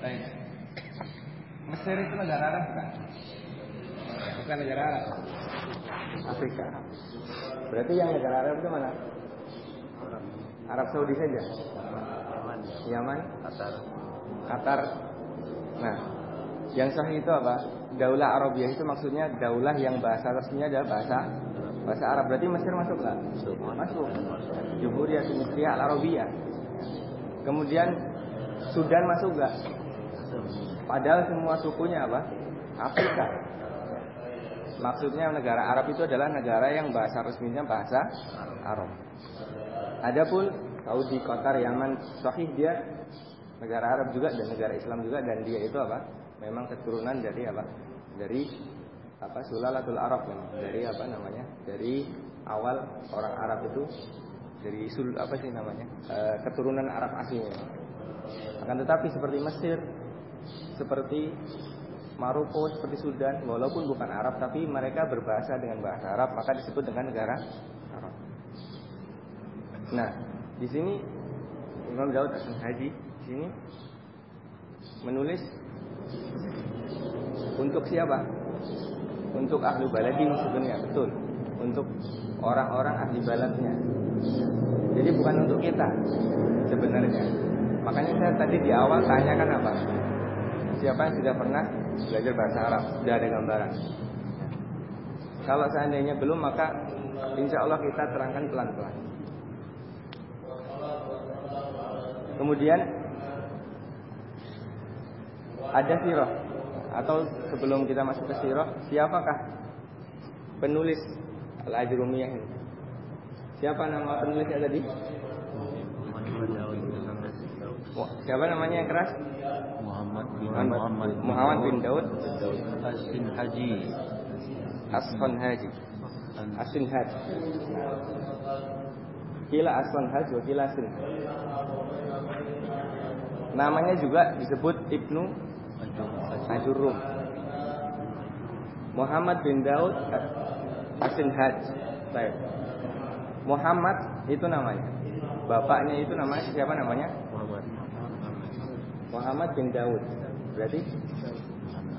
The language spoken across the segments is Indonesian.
Baik. Mesir itu negara Arab bukan? Bukan negara Arab. Afrika. Berarti yang negara Arab itu mana? Arab Saudi saja. Yaman, Qatar. Qatar. Nah, yang sahih itu apa? Daulah Arabia itu maksudnya daulah yang bahasa resminya adalah bahasa bahasa Arab. Berarti Mesir masuk nggak? Masuk. Jumhuriyah Tunisia Al Arabia. Kemudian Sudan masuk nggak? Padahal semua sukunya apa? Afrika. Maksudnya negara Arab itu adalah negara yang bahasa resminya bahasa Arab. Adapun Saudi, Qatar, Yaman, sahih dia negara Arab juga dan negara Islam juga dan dia itu apa? Memang keturunan dari apa? Dari apa? Sulalatul Arab memang. Dari apa namanya? Dari awal orang Arab itu dari sul apa sih namanya? E, keturunan Arab aslinya. Akan tetapi seperti Mesir, seperti Maroko, seperti Sudan, walaupun bukan Arab tapi mereka berbahasa dengan bahasa Arab, maka disebut dengan negara Arab. Nah, di sini Imam Daud Hasan Haji di sini menulis untuk siapa? Untuk ahli baladin sebenarnya betul. Untuk orang-orang ahli baladnya. Jadi bukan untuk kita sebenarnya. Makanya saya tadi di awal tanyakan apa? Siapa yang sudah pernah belajar bahasa Arab? Sudah ada gambaran. Kalau seandainya belum maka insya Allah kita terangkan pelan-pelan. Kemudian ada sirah atau sebelum kita masuk ke sirah, siapakah penulis Al-Ajrumiyah ini? Siapa nama penulisnya tadi? Siapa namanya yang keras? Muhammad bin Muhammad, Muhammad bin Daud Asin Haji. Asfan Haji. Asin Haji. Kila Asfan Haji, wa kila Asin. Namanya juga disebut Ibnu Ajurum. Muhammad bin Daud Asin Haj. Baik. Muhammad itu namanya. Bapaknya itu namanya siapa namanya? Muhammad. Muhammad bin Daud. Berarti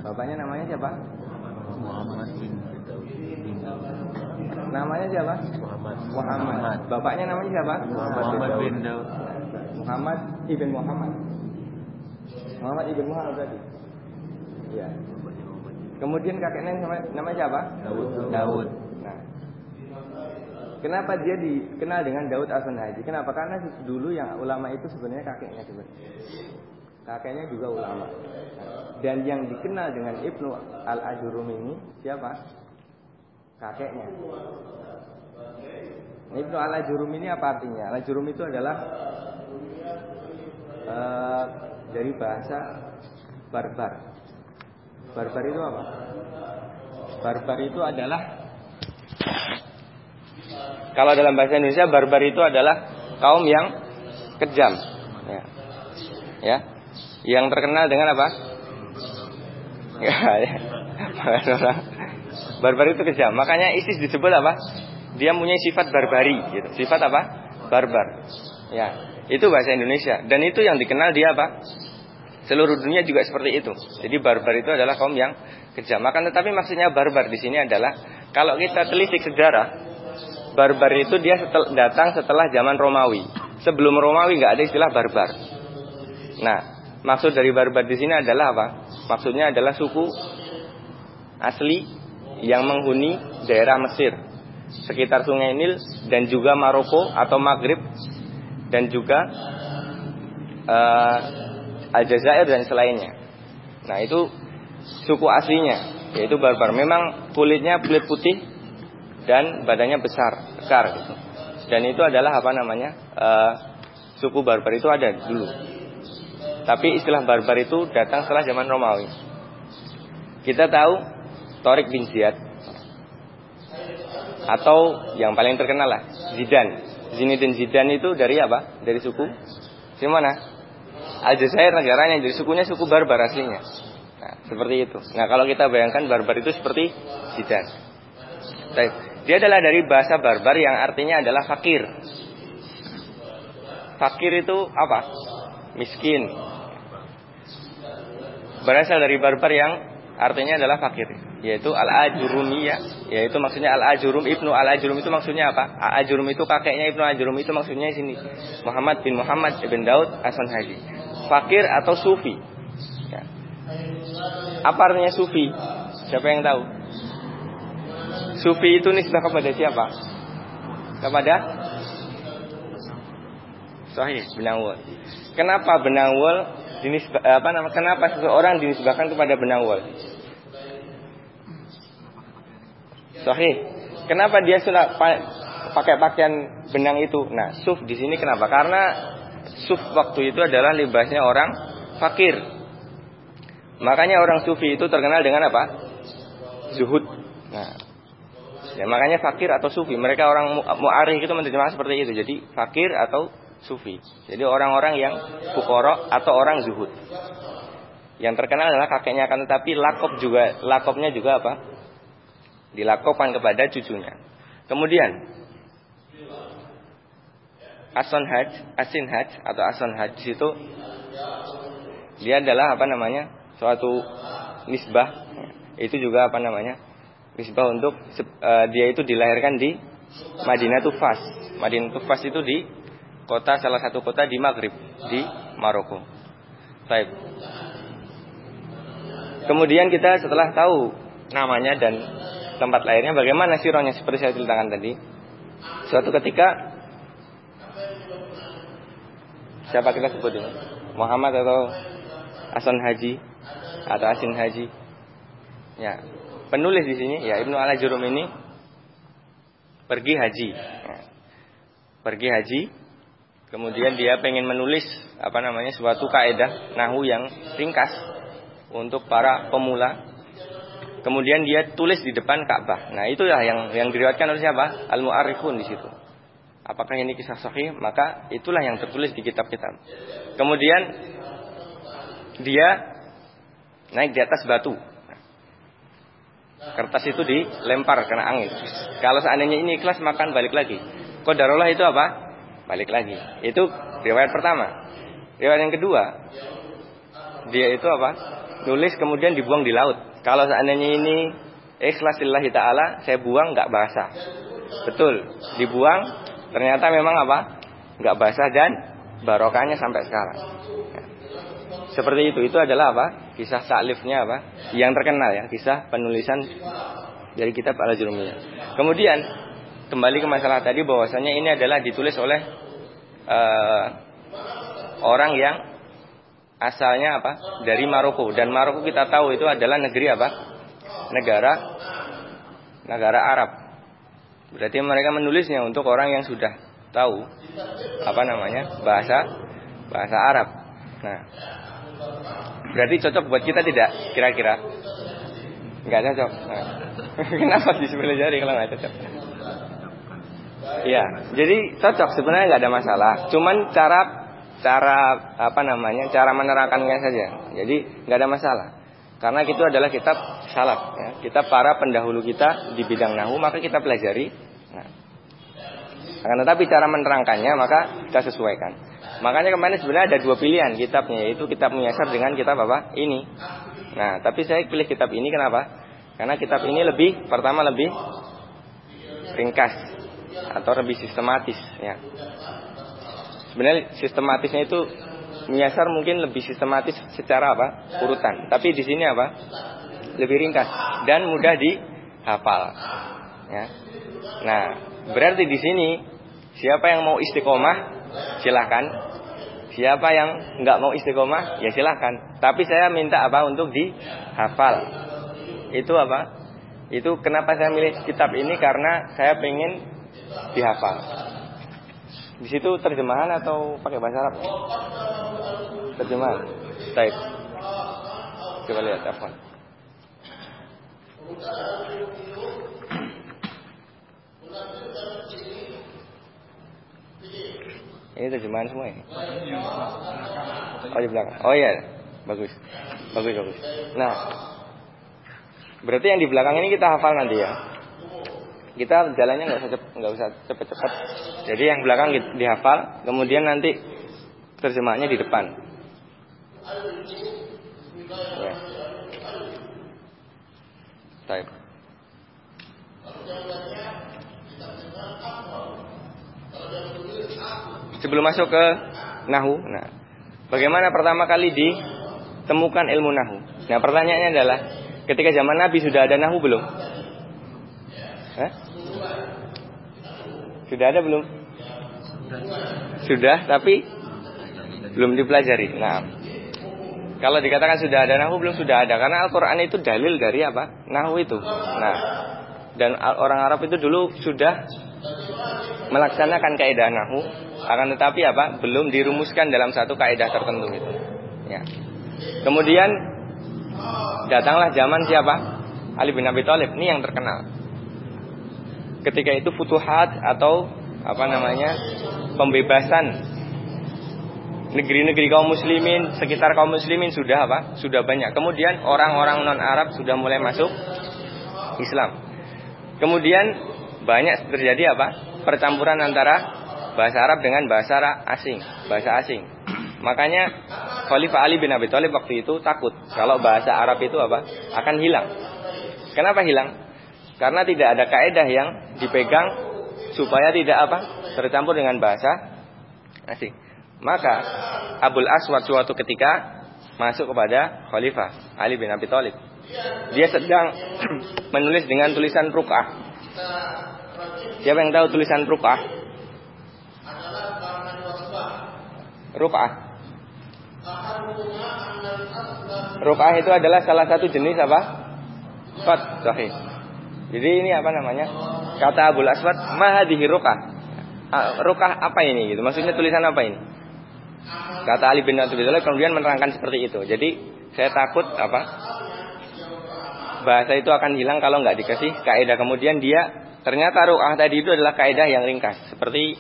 bapaknya namanya siapa? Muhammad bin Daud. Namanya siapa? Muhammad. Muhammad. Bapaknya namanya siapa? Muhammad bin Daud. Muhammad ibn Muhammad. Muhammad ibn Muhammad berarti. Ya. Kemudian kakeknya nama, nama siapa? Daud. Daud. Kenapa dia dikenal dengan Daud Asan Haji? Kenapa? Karena dulu yang ulama itu sebenarnya kakeknya sebenarnya. Kakeknya juga ulama. Dan yang dikenal dengan Ibnu Al Ajurum ini siapa? Kakeknya. Ibnu Al Ajurum ini apa artinya? Al Ajurum itu adalah uh, dari bahasa barbar. Barbar itu apa? Barbar itu adalah kalau dalam bahasa Indonesia barbar itu adalah kaum yang kejam. Ya. ya. Yang terkenal dengan apa? Ya, ya. barbar itu kejam. Makanya ISIS disebut apa? Dia punya sifat barbari gitu. Sifat apa? Barbar. Ya. Itu bahasa Indonesia dan itu yang dikenal dia apa? Seluruh dunia juga seperti itu. Jadi barbar itu adalah kaum yang kejam. Maka tetapi maksudnya barbar di sini adalah kalau kita telisik sejarah, barbar itu dia setel, datang setelah zaman Romawi. Sebelum Romawi nggak ada istilah barbar. Nah, maksud dari barbar di sini adalah apa? Maksudnya adalah suku asli yang menghuni daerah Mesir, sekitar Sungai Nil dan juga Maroko atau Maghrib dan juga uh, Aljazair dan selainnya. Nah itu suku aslinya yaitu barbar. Memang kulitnya kulit putih dan badannya besar, besar gitu. Dan itu adalah apa namanya uh, suku barbar itu ada dulu. Tapi istilah barbar itu datang setelah zaman Romawi. Kita tahu Torik bin Ziyad atau yang paling terkenal lah Zidan. Zinedine Zidane itu dari apa? Dari suku di mana? Aljazair negaranya jadi sukunya suku barbar aslinya. Nah, seperti itu. Nah, kalau kita bayangkan barbar itu seperti Zidane. Baik. Dia adalah dari bahasa barbar yang artinya adalah fakir. fakir itu apa? Miskin. Berasal dari barbar yang artinya adalah fakir, yaitu al-ajurumiyah, yaitu maksudnya al-ajurum ibnu al-ajurum itu maksudnya apa? Al-ajurum itu kakeknya ibnu al-ajurum itu maksudnya sini Muhammad bin Muhammad bin Daud Hasan Haji. Fakir atau sufi. Ya. Apa artinya sufi? Siapa yang tahu? Sufi itu nisbah kepada siapa? Kepada Sahih wol. Kenapa benang wol dinisbah, apa nama kenapa seseorang dinisbahkan kepada benang wol? Sahih. Kenapa dia sudah pakai pakaian benang itu? Nah, suf di sini kenapa? Karena suf waktu itu adalah libasnya orang fakir. Makanya orang sufi itu terkenal dengan apa? Zuhud. Nah, ya makanya fakir atau sufi. Mereka orang mu'arif itu menerjemahkan seperti itu. Jadi fakir atau sufi. Jadi orang-orang yang fukoro atau orang zuhud. Yang terkenal adalah kakeknya akan tetapi lakop juga lakopnya juga apa? Dilakopkan kepada cucunya. Kemudian Ason Haj, Asin Haj atau Ason Haj itu dia adalah apa namanya? suatu nisbah itu juga apa namanya? Nisbah untuk uh, dia itu dilahirkan di Madinah Tufas. Madinah Tufas itu di kota salah satu kota di Maghrib di Maroko. Baik. Kemudian kita setelah tahu namanya dan tempat lahirnya bagaimana sironya seperti saya ceritakan tadi. Suatu ketika siapa kita sebut ini? Muhammad atau Asan Haji atau Asin Haji. Ya, penulis di sini ya Ibnu Al-Jurum ini pergi haji. Ya. Pergi haji Kemudian dia pengen menulis apa namanya suatu kaidah nahu yang ringkas untuk para pemula. Kemudian dia tulis di depan Ka'bah. Nah, itulah yang yang diriwayatkan oleh siapa? Al-Mu'arrikhun di situ. Apakah ini kisah sahih? Maka itulah yang tertulis di kitab-kitab. Kemudian dia naik di atas batu. Kertas itu dilempar kena angin. Kalau seandainya ini ikhlas makan balik lagi. Kodarolah itu apa? balik lagi. Itu riwayat pertama. Riwayat yang kedua, dia itu apa? Nulis kemudian dibuang di laut. Kalau seandainya ini ikhlas lillahi ta'ala, saya buang nggak basah. Betul, dibuang ternyata memang apa? nggak basah dan barokahnya sampai sekarang. Ya. Seperti itu, itu adalah apa? Kisah saklifnya apa? Yang terkenal ya, kisah penulisan dari kitab Al-Jurumiyah. Kemudian kembali ke masalah tadi bahwasanya ini adalah ditulis oleh uh, orang yang asalnya apa? Dari Maroko. Dan Maroko kita tahu itu adalah negeri apa? Negara negara Arab. Berarti mereka menulisnya untuk orang yang sudah tahu apa namanya? Bahasa bahasa Arab. Nah berarti cocok buat kita tidak kira-kira nggak cocok nah. kenapa di sebelah jari kalau nggak cocok Iya, jadi cocok sebenarnya nggak ada masalah. Cuman cara cara apa namanya cara menerangkannya saja. Jadi nggak ada masalah. Karena itu adalah kitab salaf, ya. kitab para pendahulu kita di bidang nahu, maka kita pelajari. Nah. Akan tetapi cara menerangkannya maka kita sesuaikan. Makanya kemarin sebenarnya ada dua pilihan kitabnya, yaitu kitab menyasar dengan kitab apa? Ini. Nah, tapi saya pilih kitab ini kenapa? Karena kitab ini lebih, pertama lebih ringkas, atau lebih sistematis ya. Sebenarnya sistematisnya itu menyasar mungkin lebih sistematis secara apa? urutan. Tapi di sini apa? Lebih ringkas dan mudah dihafal. Ya. Nah, berarti di sini siapa yang mau istiqomah silahkan. Siapa yang nggak mau istiqomah ya silahkan. Tapi saya minta apa untuk dihafal. Itu apa? Itu kenapa saya milih kitab ini karena saya pengen dihafal. Di situ terjemahan atau pakai bahasa Arab? Terjemahan. Baik. Coba lihat apa. Ini terjemahan semua ya? Oh di belakang. Oh iya, bagus, bagus bagus. Nah, berarti yang di belakang ini kita hafal nanti ya. kita jalannya nggak usah nggak usah cepet-cepet. Jadi yang belakang di- dihafal, kemudian nanti terjemahnya di depan. Ya. Baik. Sebelum masuk ke nahu, nah, bagaimana pertama kali ditemukan ilmu nahu? Nah, pertanyaannya adalah, ketika zaman Nabi sudah ada nahu belum? Hah? Sudah ada belum? Sudah, tapi belum dipelajari. Nah, kalau dikatakan sudah ada nahu belum sudah ada karena Al-Qur'an itu dalil dari apa? Nahu itu. Nah, dan orang Arab itu dulu sudah melaksanakan kaidah nahu akan tetapi apa? belum dirumuskan dalam satu kaidah tertentu gitu. Ya. Kemudian datanglah zaman siapa? Ali bin Abi Thalib. Ini yang terkenal. Ketika itu futuhat atau apa namanya? pembebasan negeri-negeri kaum muslimin, sekitar kaum muslimin sudah apa? Sudah banyak. Kemudian orang-orang non Arab sudah mulai masuk Islam. Kemudian banyak terjadi apa? Percampuran antara bahasa Arab dengan bahasa asing, bahasa asing. Makanya Khalifah Ali bin Abi Thalib waktu itu takut kalau bahasa Arab itu apa? akan hilang. Kenapa hilang? Karena tidak ada kaedah yang dipegang supaya tidak apa? tercampur dengan bahasa asing. Maka Abul Aswad suatu ketika masuk kepada Khalifah Ali bin Abi Thalib. Dia sedang menulis dengan tulisan rukah. Siapa yang tahu tulisan rukah? Rukah. Rukah itu adalah salah satu jenis apa? Qad sahih. Jadi ini apa namanya? Kata Abul Aswad, "Mahadihi rukah." Ah, Rukah apa ini gitu? Maksudnya tulisan apa ini? Kata Ali bin Abi Thalib kemudian menerangkan seperti itu. Jadi saya takut apa? Bahasa itu akan hilang kalau nggak dikasih kaidah. Kemudian dia ternyata rukah tadi itu adalah kaidah yang ringkas. Seperti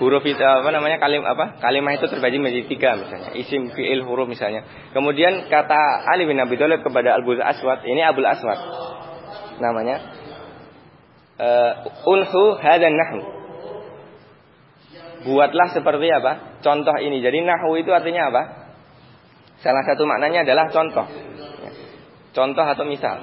huruf itu apa namanya kalim apa kalimah itu terbagi menjadi tiga misalnya. Isim fiil huruf misalnya. Kemudian kata Ali bin Abi Thalib kepada Abul Aswad ini Abul Aswad namanya uh, unhu hadan nahu buatlah seperti apa? Contoh ini. Jadi nahu itu artinya apa? Salah satu maknanya adalah contoh. Contoh atau misal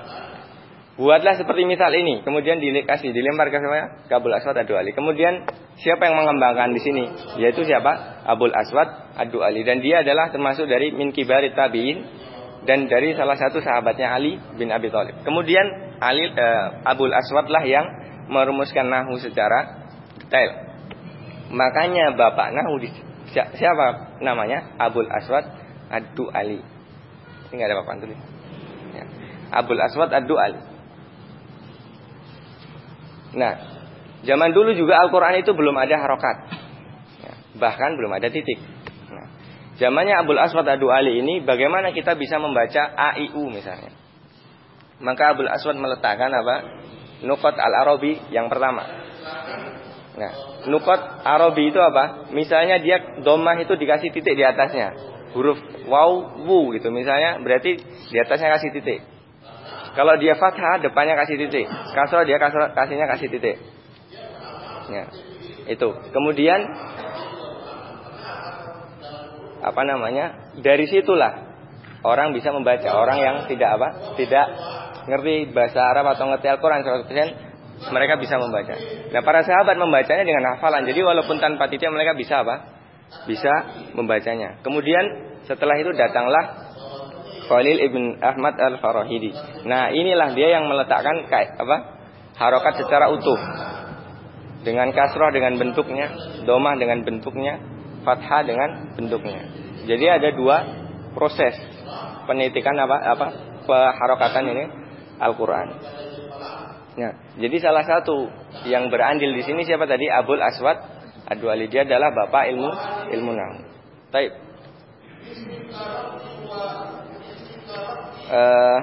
buatlah seperti misal ini. Kemudian dikasih dilempar ke saya ke Abul Aswad Adu Ali. Kemudian siapa yang mengembangkan di sini? Yaitu siapa? Abul Aswad Adu Ali. Dan dia adalah termasuk dari min kibari tabiin dan dari salah satu sahabatnya Ali bin Abi Thalib. Kemudian Ali eh, Abul Aswad lah yang merumuskan nahu secara detail. Makanya bapak nahu di, si- siapa namanya? Abul Aswad Adu Ali. Ini nggak ada papan tulis ya. Abul Aswad Adu Ali Nah, zaman dulu juga Al-Quran itu belum ada harokat. Ya, bahkan belum ada titik. Nah, zamannya Abul Aswad Adu Ali ini bagaimana kita bisa membaca AIU misalnya. Maka Abul Aswad meletakkan apa? Nukot Al-Arabi yang pertama. Nah, nukot Arabi itu apa? Misalnya dia domah itu dikasih titik di atasnya. Huruf waw, wu gitu misalnya berarti di atasnya kasih titik. Kalau dia fathah depannya kasih titik. Kasroh dia kasroh kasihnya kasih titik. Ya. Itu. Kemudian apa namanya? Dari situlah orang bisa membaca. Orang yang tidak apa? Tidak ngerti bahasa Arab atau ngerti Al-Qur'an 100% mereka bisa membaca. Nah, para sahabat membacanya dengan hafalan. Jadi walaupun tanpa titik mereka bisa apa? Bisa membacanya. Kemudian setelah itu datanglah Khalil ibn Ahmad al Farahidi. Nah inilah dia yang meletakkan apa harokat secara utuh dengan kasroh dengan bentuknya, domah dengan bentuknya, fathah dengan bentuknya. Jadi ada dua proses penitikan apa apa peharokatan ini Al-Quran. Nah, jadi salah satu yang berandil di sini siapa tadi Abul Aswad Adu Ali dia adalah bapak ilmu ilmu nahu. Taib. Eh,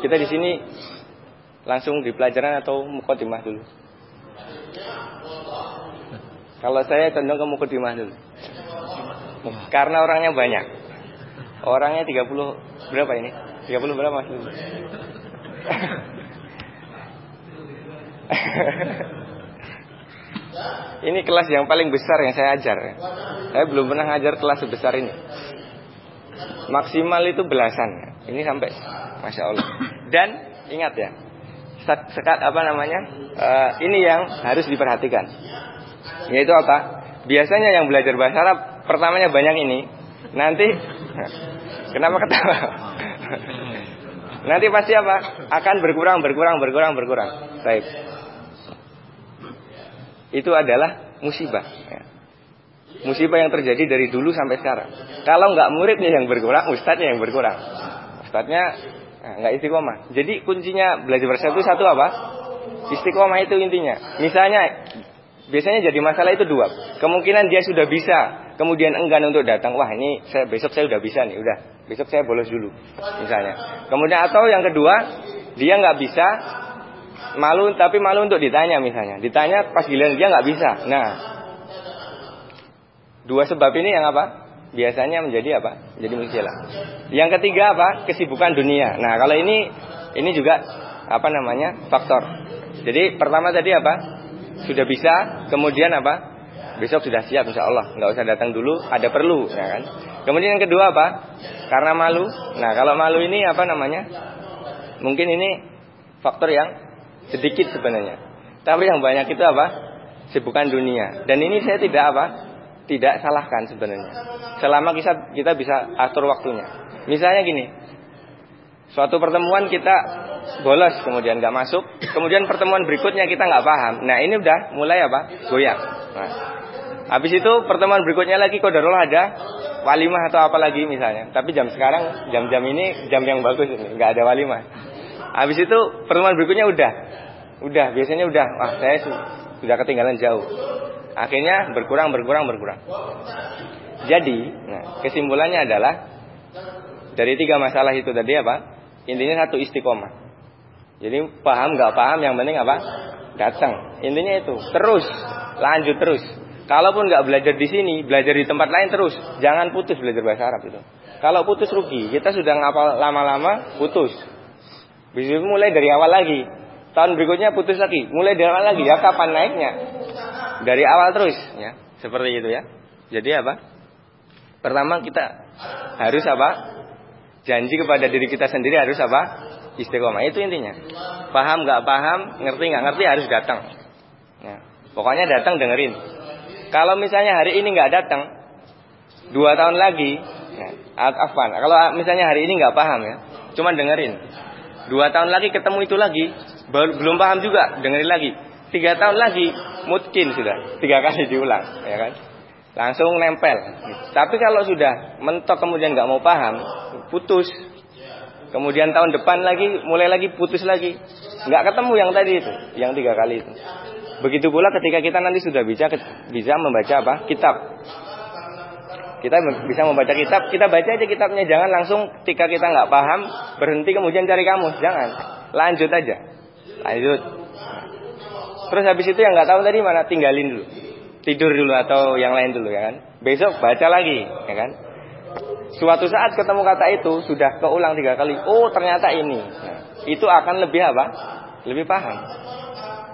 kita di sini langsung di pelajaran atau mukadimah dulu? Kalau saya condong ke mukadimah dulu. Karena orangnya banyak. Orangnya 30 berapa ini? 30 berapa Mas? ini kelas yang paling besar yang saya ajar. Ya. Saya belum pernah ngajar kelas sebesar ini. Maksimal itu belasan. Ini sampai, masya Allah. Dan ingat ya, sekat apa namanya? Uh, ini yang harus diperhatikan. Yaitu apa? Biasanya yang belajar bahasa Arab pertamanya banyak ini. Nanti kenapa ketawa? Nanti pasti apa? Akan berkurang, berkurang, berkurang, berkurang. Baik. Itu adalah musibah. Ya. Musibah yang terjadi dari dulu sampai sekarang. Kalau nggak muridnya yang berkurang, ustadznya yang berkurang. Ustadznya nah, nggak istiqomah. Jadi kuncinya belajar bahasa itu satu apa? Istiqomah itu intinya. Misalnya biasanya jadi masalah itu dua. Kemungkinan dia sudah bisa, kemudian enggan untuk datang. Wah ini saya besok saya udah bisa nih, udah besok saya bolos dulu, misalnya. Kemudian atau yang kedua dia nggak bisa, malu tapi malu untuk ditanya misalnya. Ditanya pas giliran dia nggak bisa. Nah, dua sebab ini yang apa? Biasanya menjadi apa? Menjadi muskilah. Yang ketiga apa? Kesibukan dunia. Nah kalau ini ini juga apa namanya faktor. Jadi pertama tadi apa? Sudah bisa, kemudian apa? Besok sudah siap insya Allah, nggak usah datang dulu, ada perlu, ya kan? Kemudian yang kedua apa? Karena malu. Nah kalau malu ini apa namanya? Mungkin ini faktor yang sedikit sebenarnya. Tapi yang banyak itu apa? Sibukan dunia. Dan ini saya tidak apa? Tidak salahkan sebenarnya. Selama kita kita bisa atur waktunya. Misalnya gini, suatu pertemuan kita bolos kemudian nggak masuk kemudian pertemuan berikutnya kita nggak paham. Nah ini udah mulai apa? Goyang. Nah, habis itu pertemuan berikutnya lagi kodarullah ada walimah atau apa lagi misalnya. Tapi jam sekarang jam-jam ini jam yang bagus ini nggak ada walimah. Habis itu pertemuan berikutnya udah. Udah biasanya udah. Wah saya sudah ketinggalan jauh akhirnya berkurang berkurang berkurang jadi nah, kesimpulannya adalah dari tiga masalah itu tadi apa intinya satu istiqomah jadi paham nggak paham yang penting apa? Datang. Intinya itu. Terus, lanjut terus. Kalaupun nggak belajar di sini, belajar di tempat lain terus. Jangan putus belajar bahasa Arab itu. Kalau putus rugi. Kita sudah ngapal lama-lama, putus. Bisa mulai dari awal lagi. Tahun berikutnya putus lagi. Mulai dari awal lagi. Ya kapan naiknya? Dari awal terus. Ya, seperti itu ya. Jadi apa? Pertama kita harus apa? Janji kepada diri kita sendiri harus apa? istiqomah itu intinya paham nggak paham ngerti nggak ngerti harus datang ya. pokoknya datang dengerin kalau misalnya hari ini nggak datang dua tahun lagi ya, afan kalau misalnya hari ini nggak paham ya cuma dengerin dua tahun lagi ketemu itu lagi belum paham juga dengerin lagi tiga tahun lagi mungkin sudah tiga kali diulang ya kan langsung nempel tapi kalau sudah mentok kemudian nggak mau paham putus Kemudian tahun depan lagi mulai lagi putus lagi. Nggak ketemu yang tadi itu, yang tiga kali itu. Begitu pula ketika kita nanti sudah bisa bisa membaca apa? Kitab. Kita bisa membaca kitab, kita baca aja kitabnya. Jangan langsung ketika kita nggak paham berhenti kemudian cari kamus. Jangan, lanjut aja, lanjut. Terus habis itu yang nggak tahu tadi mana tinggalin dulu, tidur dulu atau yang lain dulu ya kan. Besok baca lagi, ya kan. Suatu saat ketemu kata itu sudah keulang tiga kali. Oh ternyata ini. Nah, itu akan lebih apa? Lebih paham.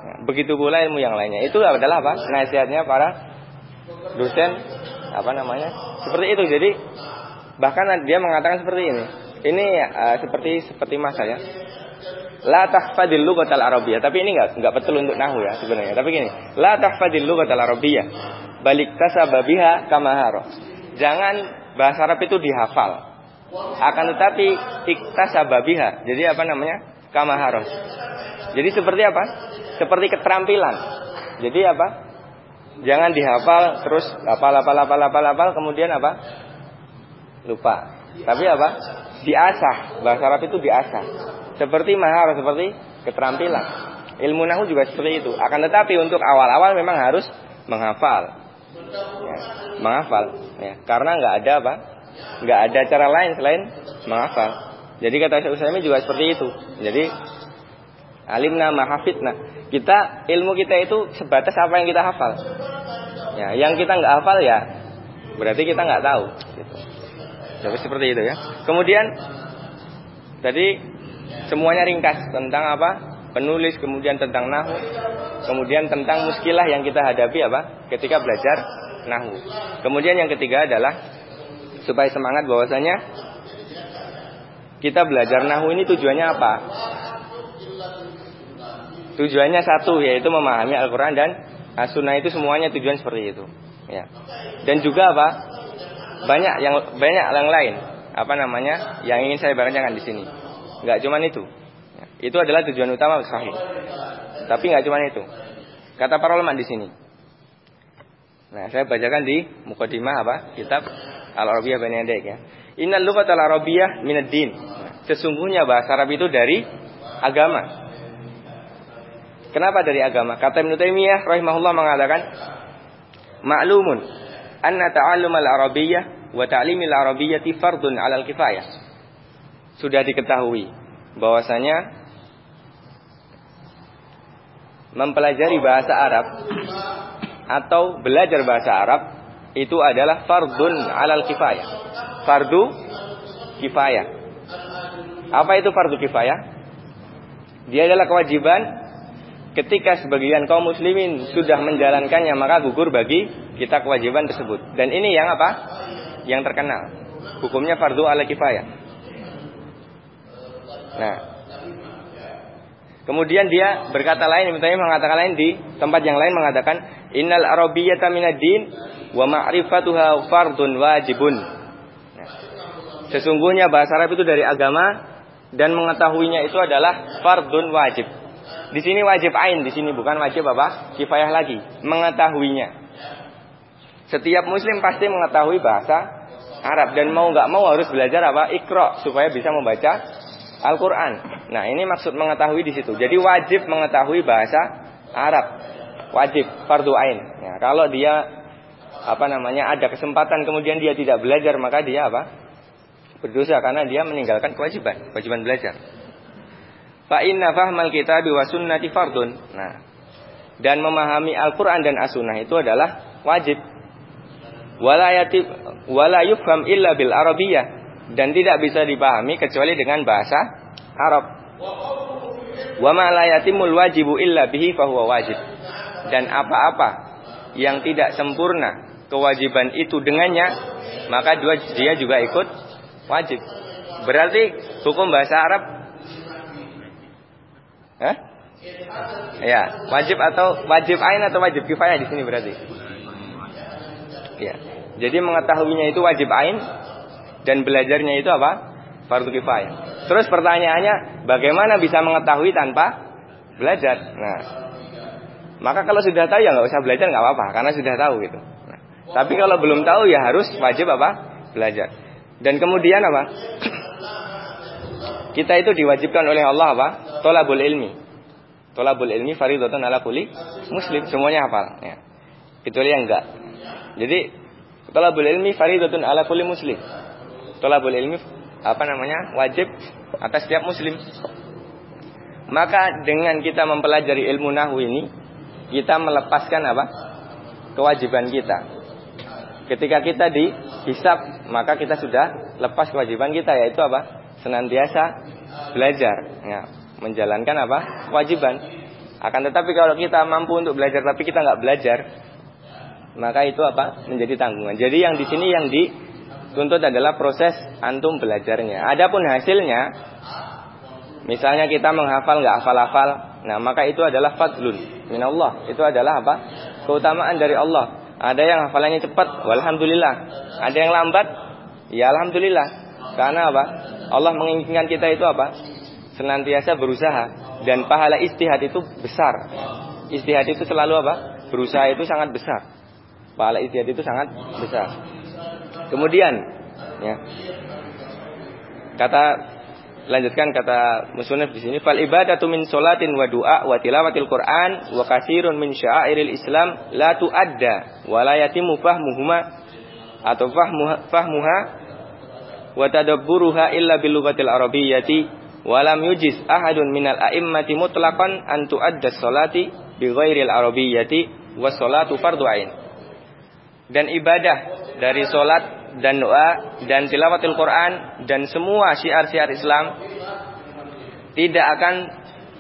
Nah, begitu pula ilmu yang lainnya. Itu adalah apa? Nasihatnya para dosen apa namanya? Seperti itu. Jadi bahkan dia mengatakan seperti ini. Ini uh, seperti seperti masa ya. La tahfadil lughatal arabiyyah. Tapi ini enggak enggak betul untuk nahu ya sebenarnya. Tapi gini, la tahfadil lughatal arabiyyah. Balik tasababiha kamaharo. Jangan bahasa Arab itu dihafal. Akan tetapi iktasababiha. Jadi apa namanya? Kama harus. Jadi seperti apa? Seperti keterampilan. Jadi apa? Jangan dihafal terus hafal hafal hafal hafal hafal kemudian apa? Lupa. Tapi apa? Diasah. Bahasa Arab itu diasah. Seperti mahar, seperti keterampilan. Ilmu nahu juga seperti itu. Akan tetapi untuk awal-awal memang harus menghafal. Ya, menghafal ya karena nggak ada apa nggak ada cara lain selain menghafal jadi kata Utsaimin juga seperti itu jadi alimna mahafidna kita ilmu kita itu sebatas apa yang kita hafal ya yang kita nggak hafal ya berarti kita nggak tahu gitu. Jadi seperti itu ya kemudian tadi Semuanya ringkas tentang apa? Penulis, kemudian tentang nahu, kemudian tentang muskilah yang kita hadapi apa? Ketika belajar nahu. Kemudian yang ketiga adalah supaya semangat bahwasanya kita belajar nahu ini tujuannya apa? Tujuannya satu yaitu memahami Al-Qur'an dan As-Sunnah itu semuanya tujuan seperti itu. Ya. Dan juga apa? Banyak yang banyak yang lain apa namanya yang ingin saya bacakan di sini. Enggak cuma itu. Itu adalah tujuan utama sahih. Tapi enggak cuma itu. Kata para ulama di sini. Nah, saya bacakan di mukadimah apa? Kitab Al-Arabiyah Bani Adek ya. Innal lughatal Arabiyyah minad din. Sesungguhnya bahasa Arab itu dari agama. Kenapa dari agama? Kata Ibnu Taimiyah rahimahullah mengatakan ma'lumun anna ta'allum al-arabiyyah wa ta'limil arabiyyati fardun 'alal kifayah. Sudah diketahui bahwasanya mempelajari bahasa Arab atau belajar bahasa Arab itu adalah fardun 'alal kifayah. Fardu kifayah. Apa itu fardu kifayah? Dia adalah kewajiban ketika sebagian kaum muslimin sudah menjalankannya maka gugur bagi kita kewajiban tersebut. Dan ini yang apa? Yang terkenal. Hukumnya fardu ala kifayah. Nah. Kemudian dia berkata lain, misalnya mengatakan lain di tempat yang lain mengatakan innal arabiyyata minad din wa ma'rifatuha fardun wajibun. Nah. Sesungguhnya bahasa Arab itu dari agama dan mengetahuinya itu adalah fardun wajib. Di sini wajib ain, di sini bukan wajib apa? Kifayah lagi, mengetahuinya. Setiap muslim pasti mengetahui bahasa Arab dan mau nggak mau harus belajar apa? Ikro supaya bisa membaca Al-Qur'an. Nah, ini maksud mengetahui di situ. Jadi wajib mengetahui bahasa Arab. Wajib fardu ain. Ya, kalau dia apa namanya ada kesempatan kemudian dia tidak belajar maka dia apa? Berdosa karena dia meninggalkan kewajiban, kewajiban belajar. Fa inna fahmal kitabi wa sunnati fardun. Nah, dan memahami Al-Qur'an dan As-Sunnah itu adalah wajib. Wala yatib wala yufham illa bil arabiyyah dan tidak bisa dipahami kecuali dengan bahasa Arab. Wa ma wajibu illa bihi fahuwa wajib. Dan apa-apa yang tidak sempurna kewajiban itu dengannya, maka dia juga ikut wajib. Berarti hukum bahasa Arab Hah? Ya, wajib atau wajib ain atau wajib kifayah di sini berarti. Ya. Jadi mengetahuinya itu wajib ain dan belajarnya itu apa? Fardu kifayah. Terus pertanyaannya, bagaimana bisa mengetahui tanpa belajar? Nah, maka kalau sudah tahu ya nggak usah belajar nggak apa-apa karena sudah tahu gitu. Nah, tapi kalau belum tahu ya harus wajib apa? Belajar. Dan kemudian apa? Kita itu diwajibkan oleh Allah apa? Tolabul ilmi. Tolabul ilmi faridotun ala kulli muslim. Semuanya hafal. Ya. Kecuali yang enggak. Jadi tolabul ilmi faridotun ala kulli muslim. Tolabul ilmi apa namanya? Wajib atas setiap muslim. Maka dengan kita mempelajari ilmu nahwu ini, kita melepaskan apa? Kewajiban kita. Ketika kita dihisap, maka kita sudah lepas kewajiban kita yaitu apa? senantiasa belajar, ya, menjalankan apa? Kewajiban. Akan tetapi kalau kita mampu untuk belajar tapi kita nggak belajar, maka itu apa? Menjadi tanggungan. Jadi yang di sini yang dituntut adalah proses antum belajarnya. Adapun hasilnya, misalnya kita menghafal nggak hafal-hafal, nah maka itu adalah fadlun minallah. Itu adalah apa? Keutamaan dari Allah. Ada yang hafalannya cepat, walhamdulillah. Ada yang lambat, ya alhamdulillah. Karena apa? Allah menginginkan kita itu apa? Senantiasa berusaha dan pahala istihad itu besar. Istihad itu selalu apa? Berusaha itu sangat besar. Pahala istihad itu sangat besar. Kemudian ya. Kata lanjutkan kata musannif di sini fal ibadatu min salatin wa du'a wa tilawatil Qur'an wa katsirun min sya'airil Islam la tu'adda wa la yatimu fahmuhuma atau fahmuha, fahmuha wa tadabburuha illa bil lughatil arabiyyati wa lam yujiz ahadun minal a'immati mutlaqan an tu'adda salati bi ghairil arabiyyati wa salatu fardhu ain. Dan ibadah dari salat dan doa dan tilawatil Quran dan semua syiar-syiar Islam tidak akan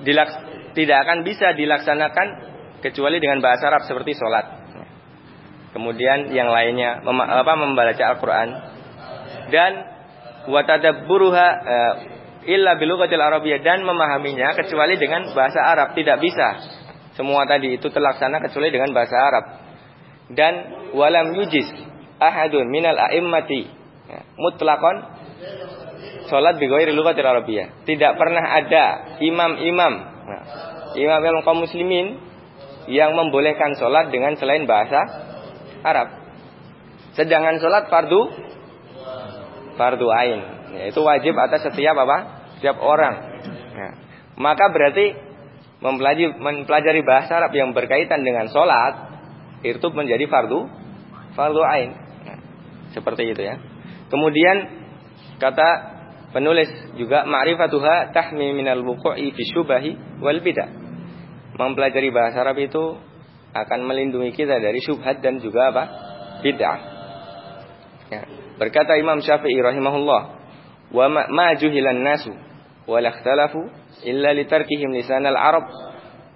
dilaks, tidak akan bisa dilaksanakan kecuali dengan bahasa Arab seperti sholat. Kemudian yang lainnya mem apa membaca Al-Qur'an dan watadabburuha uh, illa bilughatil arabiyyah dan memahaminya kecuali dengan bahasa Arab tidak bisa. Semua tadi itu terlaksana kecuali dengan bahasa Arab. Dan walam yujiz ahadun minal a'immati ya, mutlakon salat bi ghairi lughatil arabiyyah. Tidak pernah ada imam-imam nah, imam-imam kaum muslimin yang membolehkan sholat dengan selain bahasa Arab. Sedangkan sholat fardu fardu ain, yaitu wajib atas setiap apa? Setiap orang. Nah, maka berarti mempelajari, mempelajari bahasa Arab yang berkaitan dengan sholat itu menjadi fardu fardu ain. Nah, seperti itu ya. Kemudian kata penulis juga ma'rifatuha tahmi minal wuqu'i fi syubahi wal bidah mempelajari bahasa Arab itu akan melindungi kita dari syubhat dan juga apa? bid'ah. Ya. Berkata Imam Syafi'i rahimahullah, "Wa ma juhilan nasu wa ikhtalafu illa litarkihim lisan al-Arab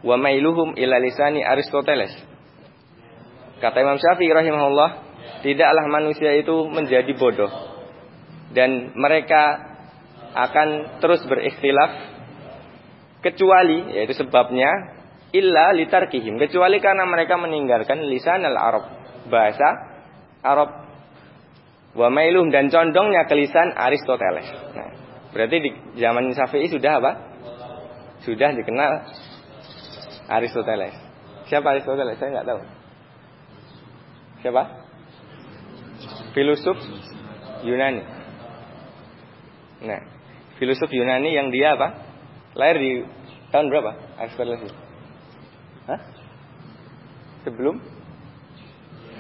wa mailuhum ila lisani Aristoteles." Kata Imam Syafi'i rahimahullah, tidaklah manusia itu menjadi bodoh dan mereka akan terus berikhtilaf kecuali yaitu sebabnya illa litarkihim kecuali karena mereka meninggalkan lisan al-Arab bahasa Arab wa mailum dan condongnya ke lisan Aristoteles. Nah, berarti di zaman Syafi'i sudah apa? Sudah dikenal Aristoteles. Siapa Aristoteles? Saya nggak tahu. Siapa? Filosof Yunani. Nah, filosof Yunani yang dia apa? Lahir di tahun berapa? Aristoteles? Hah? Sebelum?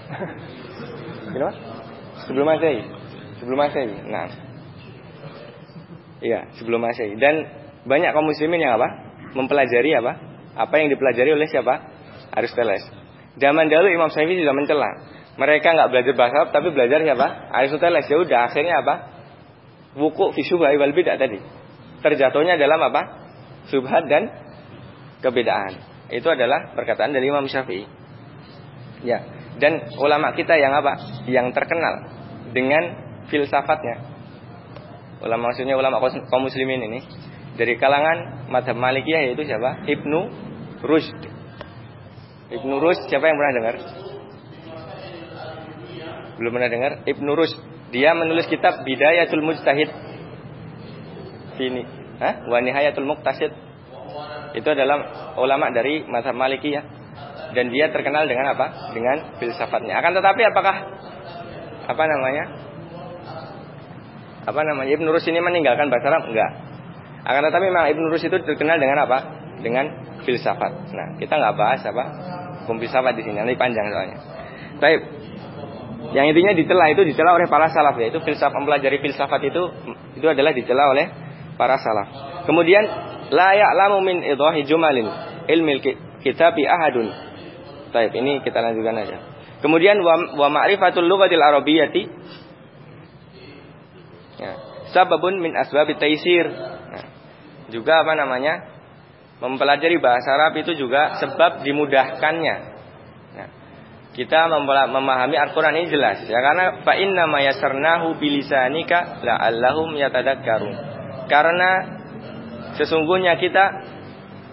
Kenapa? Sebelum Masehi. Sebelum Masehi. Nah. Iya, sebelum Masehi. Dan banyak kaum muslimin yang apa? Mempelajari apa? Apa yang dipelajari oleh siapa? Aristoteles. Zaman dahulu Imam Syafi'i sudah mencela. Mereka nggak belajar bahasa Arab tapi belajar siapa? Aristoteles. Ya udah, akhirnya apa? Wuku fi syubhah wal bid'ah tadi. Terjatuhnya dalam apa? Subhat dan kebedaan. Itu adalah perkataan dari Imam Syafi'i. Ya, dan ulama kita yang apa? Yang terkenal dengan filsafatnya. Ulama maksudnya ulama kaum muslimin ini dari kalangan madhab Malikiyah yaitu siapa? Ibnu Rushd. Ibnu Rushd siapa yang pernah dengar? Belum pernah dengar? Ibnu Rushd. Dia menulis kitab Bidayatul Mujtahid. Ini, Hah? Wa Nihayatul Muqtasid itu adalah ulama dari mazhab Malikiyah dan dia terkenal dengan apa? Dengan filsafatnya. Akan tetapi apakah apa namanya? Apa namanya? Ibnu Rus ini meninggalkan bahasa Arab? Enggak. Akan tetapi memang Ibnu Rus itu terkenal dengan apa? Dengan filsafat. Nah, kita nggak bahas apa? Hukum filsafat di sini, nanti panjang soalnya. Baik. Yang intinya dicela itu dicela oleh para salaf ya. Itu filsafat mempelajari filsafat itu itu adalah dicela oleh para salaf. Kemudian la ya'lamu min idahi jumalin ilmil kitabi ahadun. Baik, ini kita lanjutkan aja. Kemudian wa, wa ma'rifatul lughatil arabiyyati ya, sababun min asbab taisir. Nah, juga apa namanya? Mempelajari bahasa Arab itu juga sebab dimudahkannya. Nah, kita memahami Al-Qur'an ini jelas ya karena fa inna ma yasarnahu bilisanika la'allahum yatadakkarun. Karena Sesungguhnya kita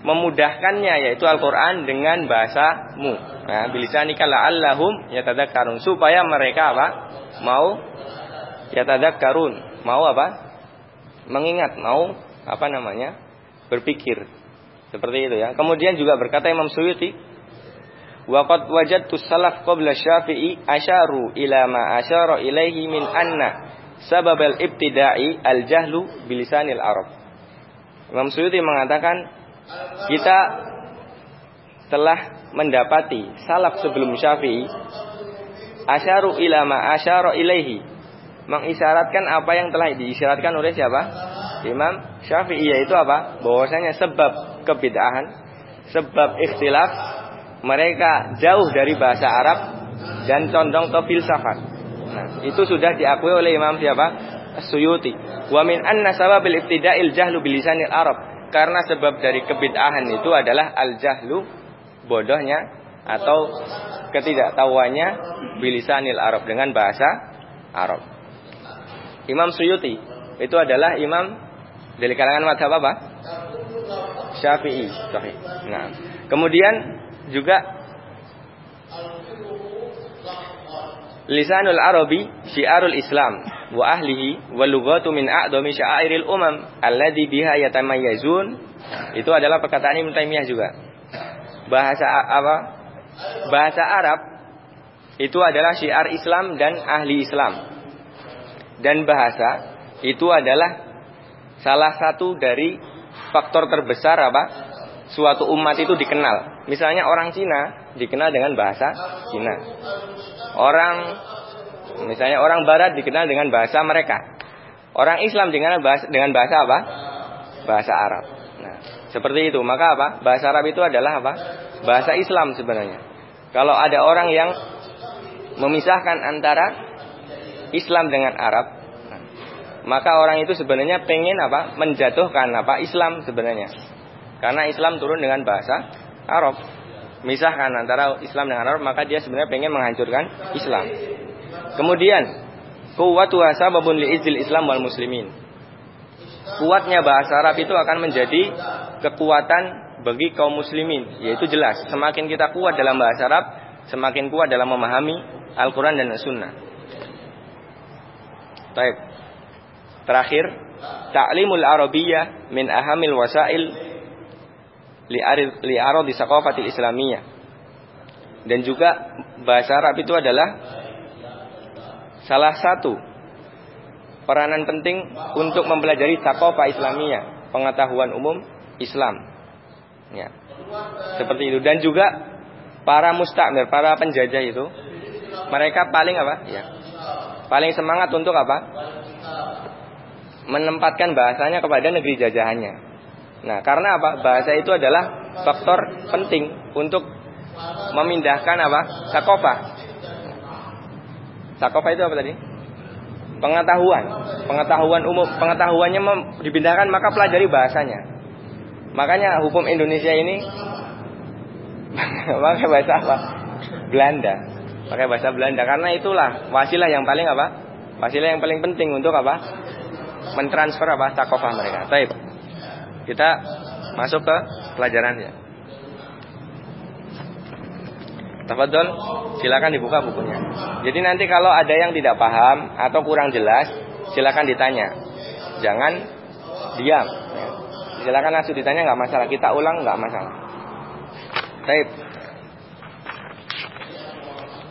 memudahkannya yaitu Al-Qur'an dengan bahasamu. Nah, bilisanika la'allahum yatadakkarun supaya mereka apa? Mau yatadakkarun, mau apa? Mengingat, mau apa namanya? berpikir. Seperti itu ya. Kemudian juga berkata Imam Suyuti, "Wa qad wajadtu salaf qabla Syafi'i asyaru ila ma asyara ilaihi min anna sabab al-ibtida'i al-jahlu bilisanil Arab." Imam Suyuti mengatakan kita telah mendapati salaf sebelum Syafi'i asyaru ilama asyara ilaihi mengisyaratkan apa yang telah diisyaratkan oleh siapa? Imam Syafi'i yaitu apa? Bahwasanya sebab kebid'ahan, sebab ikhtilaf mereka jauh dari bahasa Arab dan condong ke filsafat. Nah, itu sudah diakui oleh Imam siapa? Suyuti. Wa min anna sababil ibtida'il jahlu bilisanil Arab. karena sebab dari kebid'ahan itu adalah al-jahlu bodohnya atau ketidaktahuannya bilisanil Arab dengan bahasa Arab. Imam Suyuti itu adalah imam dari kalangan madhab apa? Syafi'i. Sahih. Nah, kemudian juga Lisanul Arabi syiarul Islam wa ahlihi wa lughatu min a'dami sya'airil umam alladhi biha yatamayyazun. Itu adalah perkataan Ibnu Taimiyah juga. Bahasa apa? Bahasa Arab itu adalah syiar Islam dan ahli Islam. Dan bahasa itu adalah salah satu dari faktor terbesar apa? Suatu umat itu dikenal. Misalnya orang Cina dikenal dengan bahasa Cina. Orang misalnya orang barat dikenal dengan bahasa mereka. Orang Islam dengan bahasa dengan bahasa apa? Bahasa Arab. Nah, seperti itu. Maka apa? Bahasa Arab itu adalah apa? Bahasa Islam sebenarnya. Kalau ada orang yang memisahkan antara Islam dengan Arab, maka orang itu sebenarnya pengen apa? Menjatuhkan apa? Islam sebenarnya. Karena Islam turun dengan bahasa Arab misahkan antara Islam dengan Arab, maka dia sebenarnya pengen menghancurkan Islam. Kemudian, kuwatu sababun li'izil Islam wal muslimin. Kuatnya bahasa Arab itu akan menjadi kekuatan bagi kaum muslimin, yaitu jelas semakin kita kuat dalam bahasa Arab, semakin kuat dalam memahami Al-Qur'an dan As-Sunnah. Baik. Terakhir, ta'limul arabiyyah min ahamil wasail li aradi saqafatil islamiyah. Dan juga bahasa Arab itu adalah salah satu peranan penting untuk mempelajari saqafah islamiyah, pengetahuan umum Islam. Ya. Seperti itu dan juga para mustakmir, para penjajah itu mereka paling apa? Ya. Paling semangat untuk apa? Menempatkan bahasanya kepada negeri jajahannya. Nah, karena apa? Bahasa itu adalah faktor penting untuk memindahkan apa? Sakofa. Sakofa itu apa tadi? Pengetahuan. Pengetahuan umum. Pengetahuannya dipindahkan maka pelajari bahasanya. Makanya hukum Indonesia ini pakai bahasa apa? Belanda. Pakai bahasa Belanda karena itulah wasilah yang paling apa? Wasilah yang paling penting untuk apa? Mentransfer apa? Sakofa mereka. Baik. Kita masuk ke pelajarannya. Tafadhol, silakan dibuka bukunya. Jadi nanti kalau ada yang tidak paham atau kurang jelas, silakan ditanya. Jangan diam. Silakan langsung ditanya nggak masalah. Kita ulang nggak masalah. Baik.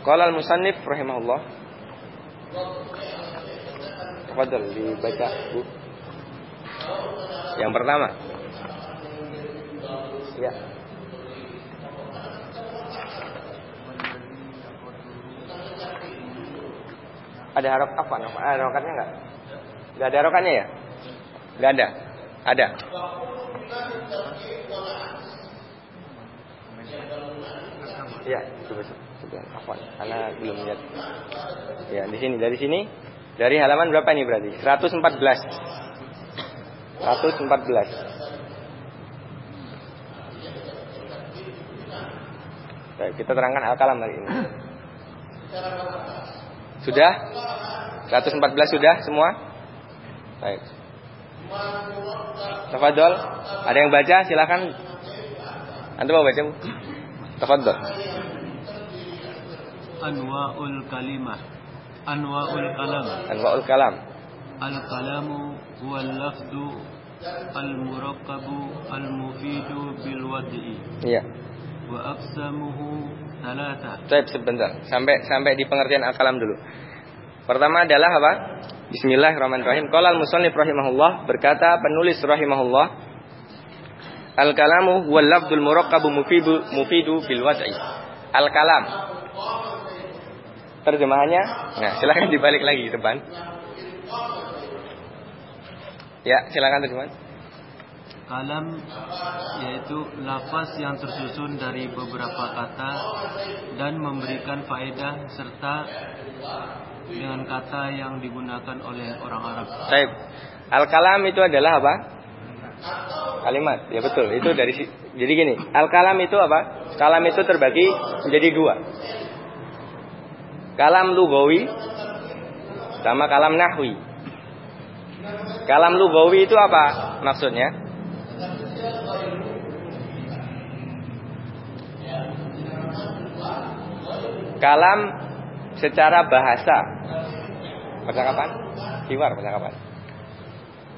Qala al-musannif rahimahullah. Tafadhol dibaca, Bu. Yang pertama. Ya. Ada harok apa? Ada harokatnya enggak? Enggak ada harokannya ya? Enggak ada. Ada. Ya, coba sebelah apa? Karena belum lihat. Ya, di sini dari sini dari halaman berapa ini berarti? 114. 114. Baik, kita terangkan al-kalam hari ini. Sudah? 114 sudah semua? Baik. Tafadol. Ada yang baca? Silakan. Anda mau baca? Tafadol. Anwa'ul kalimah. Anwa'ul kalam. Anwa'ul kalam. Al-kalamu huwa lafdu al-murakkabu al-mufidu bil wad'i. Iya. Wa aqsamuhu thalatha. Baik, sebentar. Sampai sampai di pengertian al-kalam dulu. Pertama adalah apa? Bismillahirrahmanirrahim. Qala al-musannif rahimahullah berkata penulis rahimahullah Al-kalamu huwa lafdul murakkabu mufidu mufidu bil wad'i. Al-kalam. Terjemahannya, nah silakan dibalik lagi ke depan. Ya, silakan teman. Kalam yaitu lafaz yang tersusun dari beberapa kata dan memberikan faedah serta dengan kata yang digunakan oleh orang Arab. Baik. Al-kalam itu adalah apa? Kalimat, ya betul. Itu dari jadi gini, al kalam itu apa? Kalam itu terbagi menjadi dua. Kalam lugawi sama kalam nahwi. Kalam lugawi itu apa maksudnya? Kalam secara bahasa. Percakapan? Hiwar percakapan.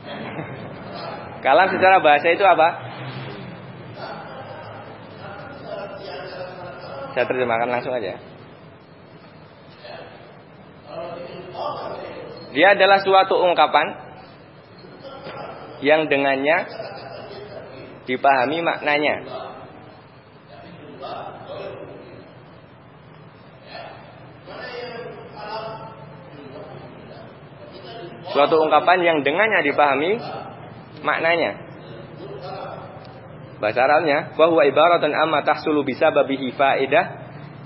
Kalam secara bahasa itu apa? Saya terjemahkan langsung aja. Dia adalah suatu ungkapan yang dengannya dipahami maknanya. Suatu ungkapan yang dengannya dipahami maknanya. Bahasa Arabnya, bahwa ibaratun amma tahsulu bisa babihi faedah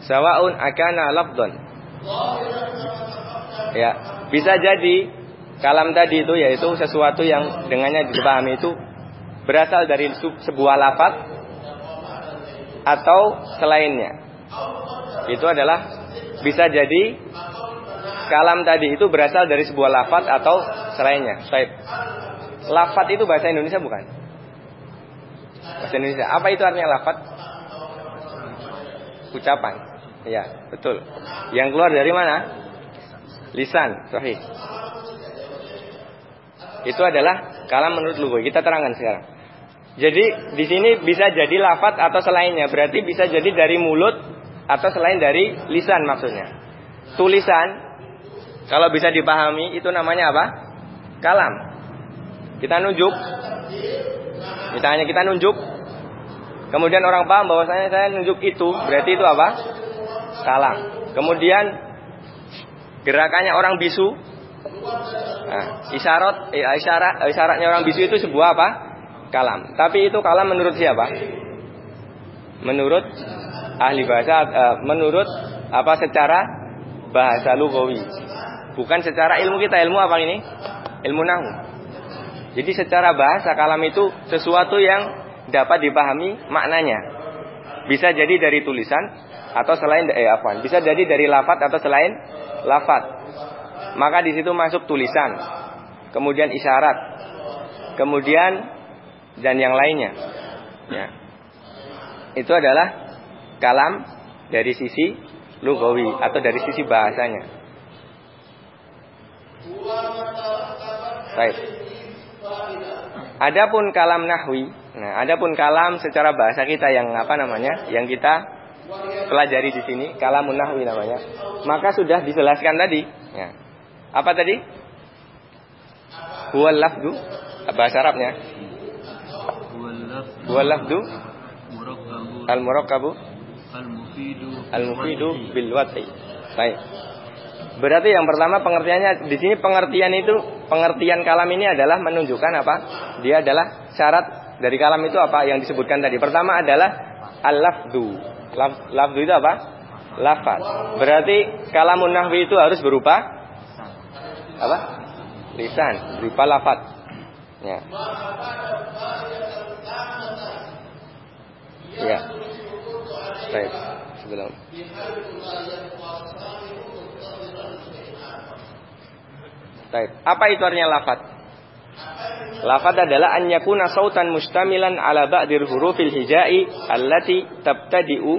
sawaun akana lafdon. Ya, bisa jadi kalam tadi itu yaitu sesuatu yang dengannya dipahami itu berasal dari sebuah lafat atau selainnya. Itu adalah bisa jadi kalam tadi itu berasal dari sebuah lafat atau selainnya. Baik. Lafat itu bahasa Indonesia bukan? Bahasa Indonesia. Apa itu artinya lafat? Ucapan. Iya, betul. Yang keluar dari mana? Lisan, sahih. Itu adalah kalam menurut lugu. Kita terangkan sekarang. Jadi di sini bisa jadi lafat atau selainnya. Berarti bisa jadi dari mulut atau selain dari lisan maksudnya. Tulisan kalau bisa dipahami itu namanya apa? Kalam. Kita nunjuk. Misalnya kita nunjuk. Kemudian orang paham bahwa saya saya nunjuk itu, berarti itu apa? Kalam. Kemudian gerakannya orang bisu. Nah, isyarat, eh, isyarat, isyaratnya orang bisu itu sebuah apa? Kalam. Tapi itu kalam menurut siapa? Menurut ahli bahasa, uh, menurut apa secara bahasa lugawi. Bukan secara ilmu kita, ilmu apa ini? Ilmu nahu. Jadi secara bahasa kalam itu sesuatu yang dapat dipahami maknanya. Bisa jadi dari tulisan atau selain eh apa? Bisa jadi dari lafat atau selain lafat. Maka di situ masuk tulisan, kemudian isyarat, kemudian dan yang lainnya. Ya. Itu adalah kalam dari sisi lugawi atau dari sisi bahasanya. Baik. Adapun kalam nahwi, nah adapun kalam secara bahasa kita yang apa namanya, yang kita pelajari di sini, kalam nahwi namanya, maka sudah dijelaskan tadi. Ya. Apa tadi? Huwal lafdu, bahasa Arabnya. Huwal lafdu, al murakkabu, al mufidu bil wati. Baik. Berarti yang pertama pengertiannya di sini pengertian itu pengertian kalam ini adalah menunjukkan apa? Dia adalah syarat dari kalam itu apa yang disebutkan tadi. Pertama adalah al-lafdu. Laf, lafdu itu apa? Lafaz. Berarti kalamun nahwi itu harus berupa apa? Lisan, berupa lafaz. Ya. Ya. Baik. Sebelum. Baik. Apa itu artinya lafat? Lafat adalah an yakuna sautan mustamilan ala ba'dir hurufil hijai allati tabtadi'u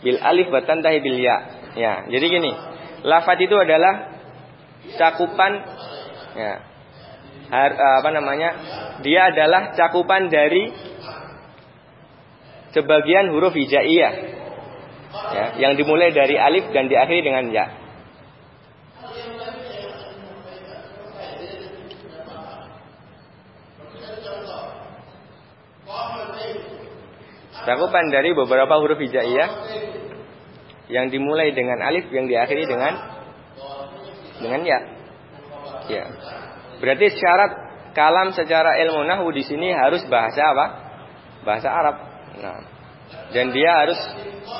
bil alif wa bil ya. Ya, jadi gini. Lafat itu adalah cakupan ya. Har, apa namanya? Dia adalah cakupan dari sebagian huruf hijaiyah. Ya, yang dimulai dari alif dan diakhiri dengan ya. Cakupan dari beberapa huruf hijaiyah yang dimulai dengan alif yang diakhiri dengan dengan ya. Ya. Berarti syarat kalam secara ilmu nahwu di sini harus bahasa apa? Bahasa Arab. Nah, dan dia harus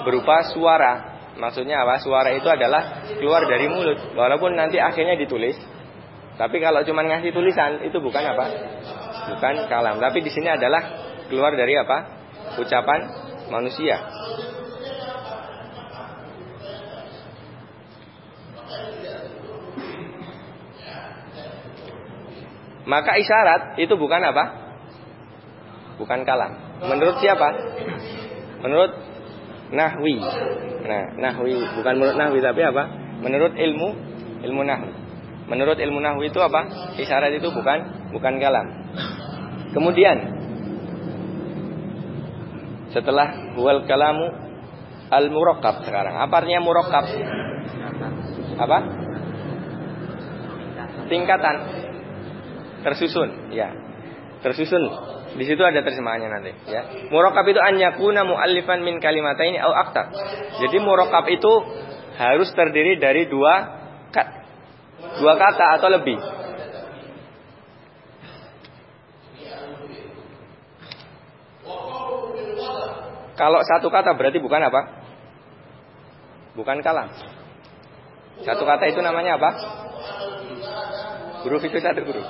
berupa suara. Maksudnya apa? Suara itu adalah keluar dari mulut. Walaupun nanti akhirnya ditulis. Tapi kalau cuma ngasih tulisan itu bukan apa? bukan kalam. Tapi di sini adalah keluar dari apa? Ucapan manusia. Maka isyarat itu bukan apa? Bukan kalam. Menurut siapa? Menurut Nahwi. Nah, Nahwi bukan menurut Nahwi tapi apa? Menurut ilmu ilmu Nahwi. Menurut ilmu Nahwi itu apa? Isyarat itu bukan bukan kalam. Kemudian setelah wal kalamu al murakkab sekarang. Apa artinya murakkab? Apa? Tingkatan tersusun, ya. Tersusun. Di situ ada terjemahannya nanti, ya. Murakkab itu an yakuna muallifan min kalimataini au aktar. Jadi murakkab itu harus terdiri dari dua dua kata atau lebih. Kalau satu kata berarti bukan apa? Bukan kalam. Satu kata itu namanya apa? Huruf itu satu huruf.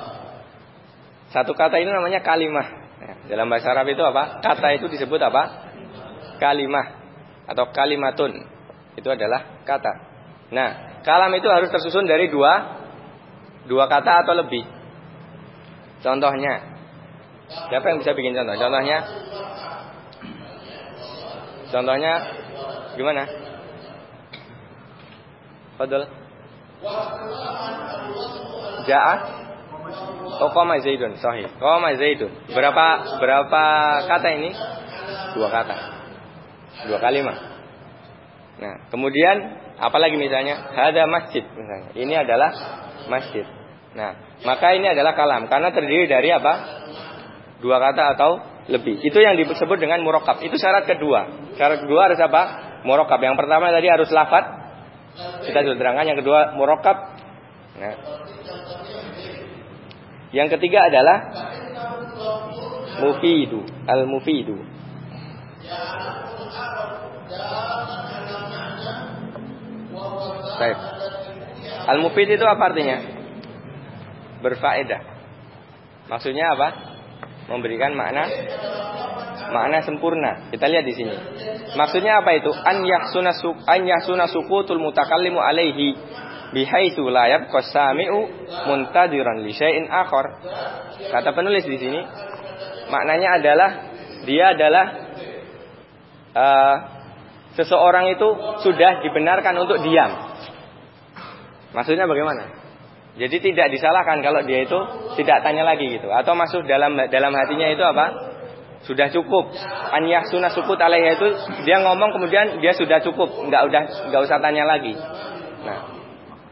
Satu kata ini namanya kalimah. Ya, dalam bahasa Arab itu apa? Kata itu disebut apa? Kalimah atau kalimatun. Itu adalah kata. Nah, kalam itu harus tersusun dari dua dua kata atau lebih. Contohnya, siapa yang bisa bikin contoh? Contohnya, contohnya gimana? Fadl. Ja'a Oh koma Zaidun, sahih. Koma Zaidun. Berapa berapa kata ini? Dua kata. Dua kalimat. Nah, kemudian apalagi misalnya ada masjid misalnya. Ini adalah masjid. Nah, maka ini adalah kalam karena terdiri dari apa? Dua kata atau lebih. Itu yang disebut dengan murokab. Itu syarat kedua. Syarat kedua harus apa? Murokab. Yang pertama tadi harus lafat. Kita sudah terangkan. Yang kedua murokab. Nah, yang ketiga adalah mufidu, al-mufidu. Baik. Al-mufid itu apa artinya? Berfaedah. Maksudnya apa? Memberikan makna makna sempurna. Kita lihat di sini. Maksudnya apa itu? An yahsuna an yahsuna sukutul mutakallimu alaihi bihaitsu la yabqa sami'u muntadiran li syai'in akhar. Kata penulis di sini maknanya adalah dia adalah uh, seseorang itu sudah dibenarkan untuk diam. Maksudnya bagaimana? Jadi tidak disalahkan kalau dia itu tidak tanya lagi gitu atau masuk dalam dalam hatinya itu apa? Sudah cukup. Anyah sunnah sukut alaihi itu dia ngomong kemudian dia sudah cukup, nggak udah nggak usah tanya lagi. Nah,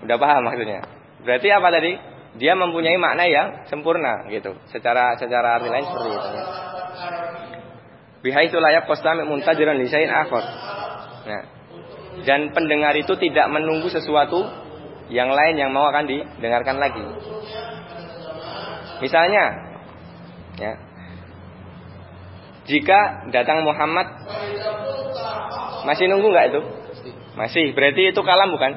Udah paham maksudnya? Berarti apa tadi? Dia mempunyai makna yang sempurna gitu. Secara secara arti lain seperti itu. Bihai itu layak kostami muntajiran lisain akhor. Nah, dan pendengar itu tidak menunggu sesuatu yang lain yang mau akan didengarkan lagi. Misalnya, ya, jika datang Muhammad masih nunggu nggak itu? Masih. Berarti itu kalam bukan?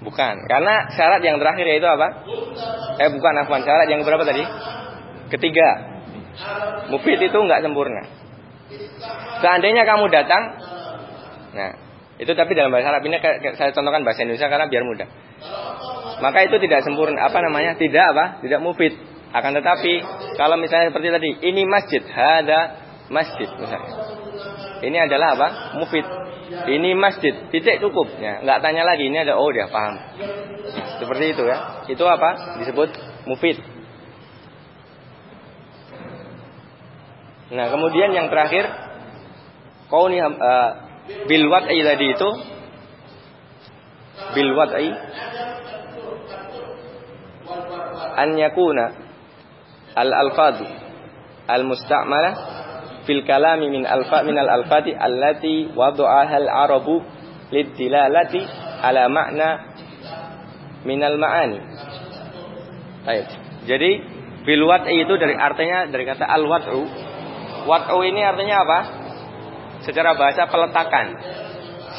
Bukan, karena syarat yang terakhir yaitu apa? Eh bukan afwan, syarat yang berapa tadi? Ketiga. Mufid itu enggak sempurna. Seandainya kamu datang, nah itu tapi dalam bahasa Arab ini saya contohkan bahasa Indonesia karena biar mudah. Maka itu tidak sempurna, apa namanya? Tidak apa? Tidak mufid. Akan tetapi kalau misalnya seperti tadi, ini masjid, ada masjid misalnya. Ini adalah apa? Mufid. Ini masjid, titik cukup. Ya, nggak tanya lagi. Ini ada oh dia paham. Seperti itu ya. Itu apa? Disebut mufid. Nah, kemudian yang terakhir kau nih uh, bil wat'i tadi itu bil wat'i an yakuna al alfadu al musta'malah fil kalami min alfa min al alfati allati wada'aha al arabu lidilalati ala makna min al ma'ani. Baik. Jadi bil wat'i itu dari artinya dari kata al wat'u. Wat'u ini artinya apa? Secara bahasa peletakan.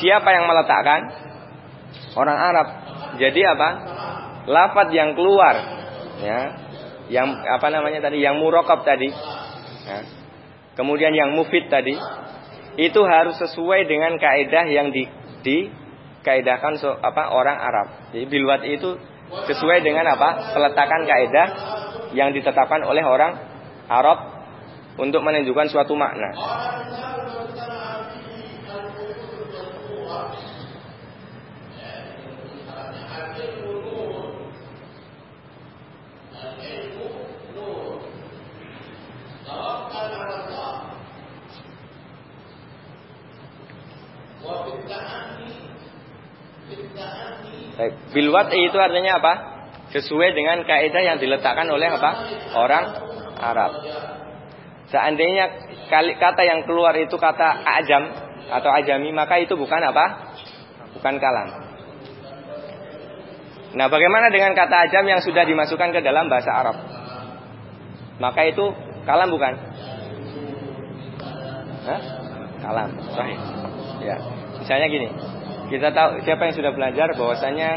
Siapa yang meletakkan? Orang Arab. Jadi apa? Lafat yang keluar ya yang apa namanya tadi, yang murokab tadi, ya. kemudian yang mufid tadi, itu harus sesuai dengan kaidah yang di, di kaidahkan so, apa orang Arab. Jadi bilwat itu sesuai dengan apa peletakan kaidah yang ditetapkan oleh orang Arab untuk menunjukkan suatu makna. Baik, bilwat itu artinya apa? Sesuai dengan kaidah yang diletakkan oleh apa? Orang Arab. Seandainya kata yang keluar itu kata ajam atau ajami, maka itu bukan apa? Bukan kalam. Nah, bagaimana dengan kata ajam yang sudah dimasukkan ke dalam bahasa Arab? Maka itu kalam bukan? Hah? Kalam, sahih. Ya. Misalnya gini, kita tahu siapa yang sudah belajar bahwasanya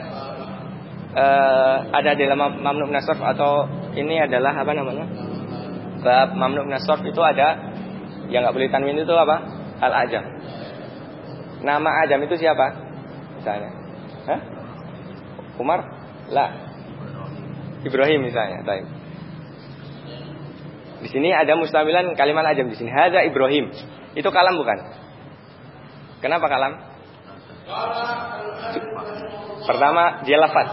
uh, ada dalam mamnu nasrf atau ini adalah apa namanya? Bab mamnu nasrf itu ada yang nggak boleh tanwin itu apa? Al ajam. Nama ajam itu siapa? Misalnya. Hah? Umar? Lah. Ibrahim misalnya. Baik. Di sini ada mustamilan kalimat ajam di sini. Hada Ibrahim. Itu kalam bukan? Kenapa kalam? Pertama dia lafaz.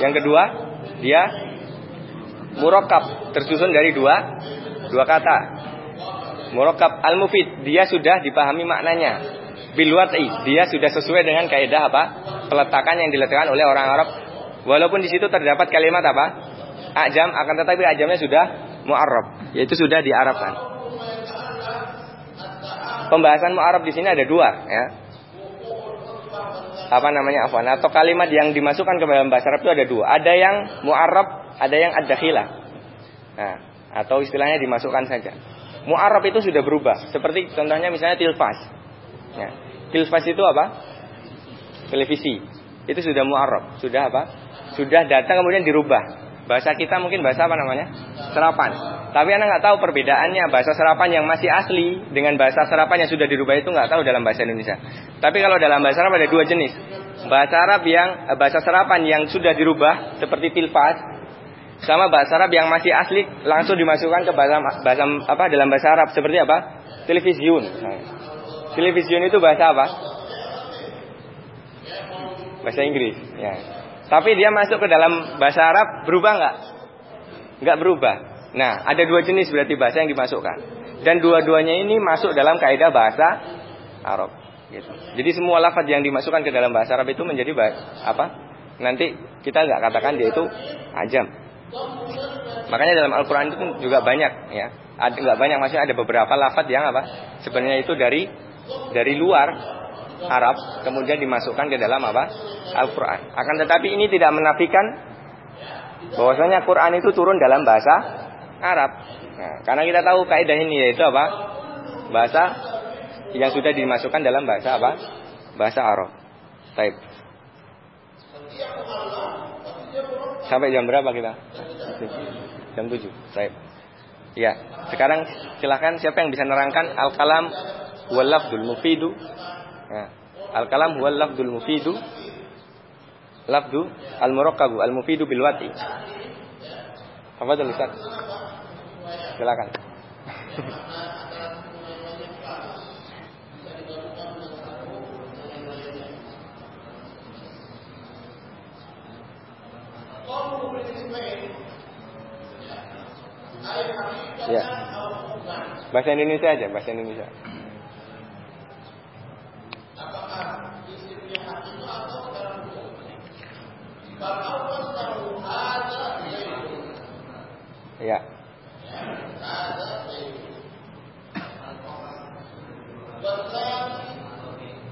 Yang kedua dia murokab tersusun dari dua dua kata. Murokab al-mufid dia sudah dipahami maknanya. Bilwati dia sudah sesuai dengan kaidah apa? Peletakan yang diletakkan oleh orang Arab. Walaupun di situ terdapat kalimat apa? Ajam akan tetapi ajamnya sudah mu'arrab, yaitu sudah diarabkan. Pembahasan mu'arrab di sini ada dua ya apa namanya afwan atau kalimat yang dimasukkan ke dalam bahasa Arab itu ada dua. Ada yang mu'arab, ada yang ad-dakhilah. Nah, atau istilahnya dimasukkan saja. Mu'arab itu sudah berubah. Seperti contohnya misalnya tilfas. Ya. Tilfas itu apa? Televisi. Itu sudah mu'arab. Sudah apa? Sudah datang kemudian dirubah. Bahasa kita mungkin bahasa apa namanya? Serapan. Tapi anak nggak tahu perbedaannya bahasa serapan yang masih asli dengan bahasa serapan yang sudah dirubah itu nggak tahu dalam bahasa Indonesia. Tapi kalau dalam bahasa Arab ada dua jenis. Bahasa Arab yang eh, bahasa serapan yang sudah dirubah seperti tilfas sama bahasa Arab yang masih asli langsung dimasukkan ke bahasa bahasa apa dalam bahasa Arab seperti apa? Televisiun. Nah, televisiun itu bahasa apa? Bahasa Inggris. Ya. Tapi dia masuk ke dalam bahasa Arab berubah nggak? Nggak berubah. Nah, ada dua jenis berarti bahasa yang dimasukkan. Dan dua-duanya ini masuk dalam kaidah bahasa Arab. Gitu. Jadi semua lafaz yang dimasukkan ke dalam bahasa Arab itu menjadi bahasa, apa? Nanti kita nggak katakan dia itu ajam. Makanya dalam Al-Quran itu juga banyak ya. Ada nggak banyak maksudnya ada beberapa lafaz yang apa? Sebenarnya itu dari dari luar Arab kemudian dimasukkan ke dalam apa? Al-Qur'an. Akan tetapi ini tidak menafikan bahwasanya Quran itu turun dalam bahasa Arab. Nah, karena kita tahu kaidah ini yaitu apa? Bahasa yang sudah dimasukkan dalam bahasa apa? Bahasa Arab. Baik. Sampai jam berapa kita? Jam 7. Baik. Ya, sekarang silahkan siapa yang bisa nerangkan al-kalam wal mufidu Al-kalam huwa lafdul mufidu lafdu al-murakkabu al-mufidu bil wati. Tafadhal Ustaz. Silakan. Ya. Bahasa Indonesia aja, bahasa Indonesia. Ya.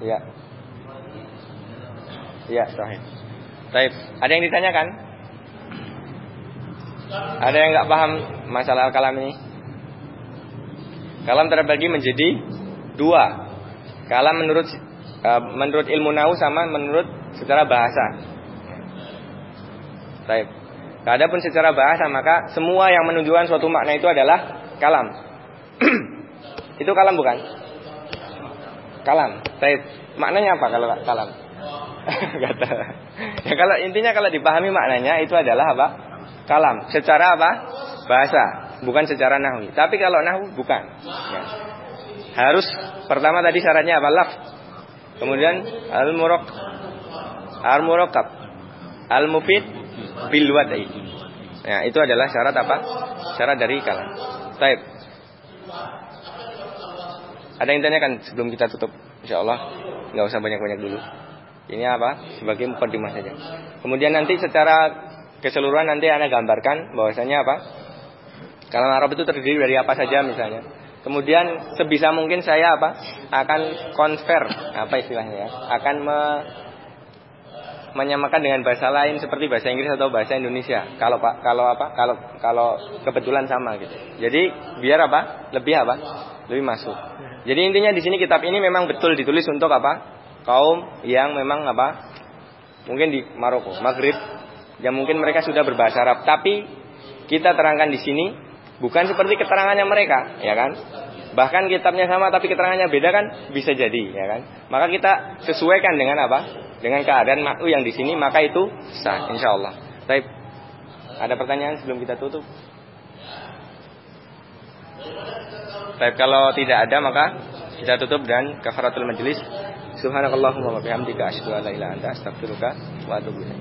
Ya. Ya, sahih. Baik, ada yang ditanyakan? Ada yang nggak paham masalah kalam ini? Kalam terbagi menjadi dua. Kalam menurut uh, menurut ilmu nau sama menurut secara bahasa. Baik. Adapun secara bahasa maka semua yang menunjukkan suatu makna itu adalah kalam. itu kalam bukan? Kalam. Baik. Maknanya apa kalau kalam? Kata. ya kalau intinya kalau dipahami maknanya itu adalah apa? Kalam. Secara apa? Bahasa, bukan secara nahwi. Tapi kalau nahwu bukan. Ya. Harus pertama tadi syaratnya apa? Laf. Kemudian al-murok al-murakkab al-mufid bil. Ya, itu adalah syarat apa? Syarat dari kalam. Baik. Ada yang tanyakan sebelum kita tutup? Insyaallah nggak usah banyak-banyak dulu. Ini apa? Sebagai mukadimah saja. Kemudian nanti secara keseluruhan nanti Anda gambarkan bahwasanya apa? Kalam Arab itu terdiri dari apa saja misalnya. Kemudian sebisa mungkin saya apa? Akan konver apa istilahnya ya? Akan me menyamakan dengan bahasa lain seperti bahasa Inggris atau bahasa Indonesia. Kalau Pak, kalau apa? Kalau kalau kebetulan sama gitu. Jadi biar apa? Lebih apa? Lebih masuk. Jadi intinya di sini kitab ini memang betul ditulis untuk apa? Kaum yang memang apa? Mungkin di Maroko, Maghrib, yang mungkin mereka sudah berbahasa Arab, tapi kita terangkan di sini bukan seperti keterangannya mereka, ya kan? Bahkan kitabnya sama tapi keterangannya beda kan bisa jadi ya kan. Maka kita sesuaikan dengan apa? Dengan keadaan makhluk yang di sini maka itu sah insyaallah. Baik. Ada pertanyaan sebelum kita tutup? Baik, kalau tidak ada maka kita tutup dan kafaratul majelis. Subhanakallahumma wa bihamdika asyhadu an la ilaha anta astaghfiruka wa atubu ilaik.